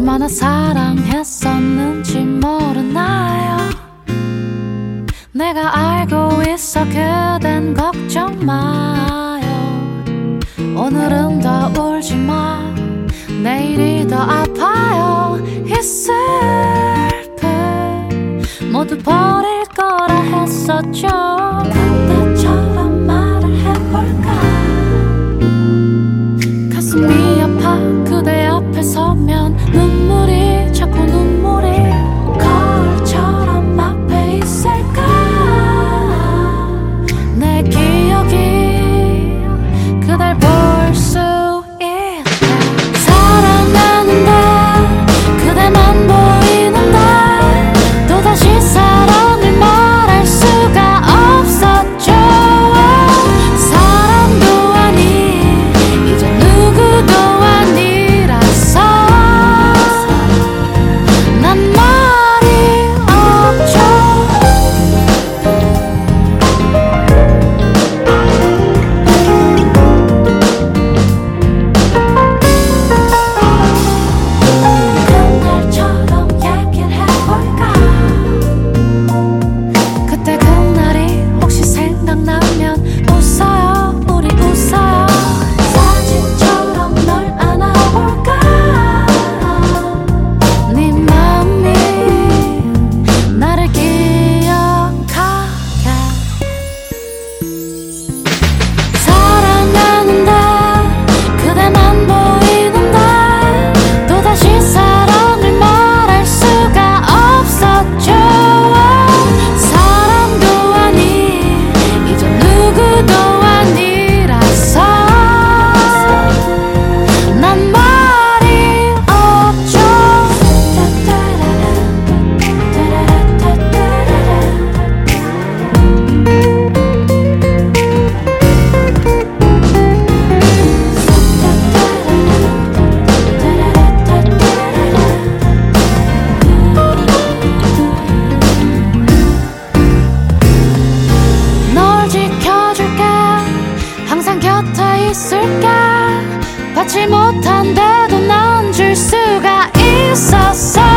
얼마나 사랑했었는지 모르나요? 내가 알고 있어 그댄 걱정 마요. 오늘은 더 울지 마. 내일이 더 아파요. 이 슬픔 모두 버릴 거라 했었죠. 내가 받지 못한데도 난 줄 수가 있었어.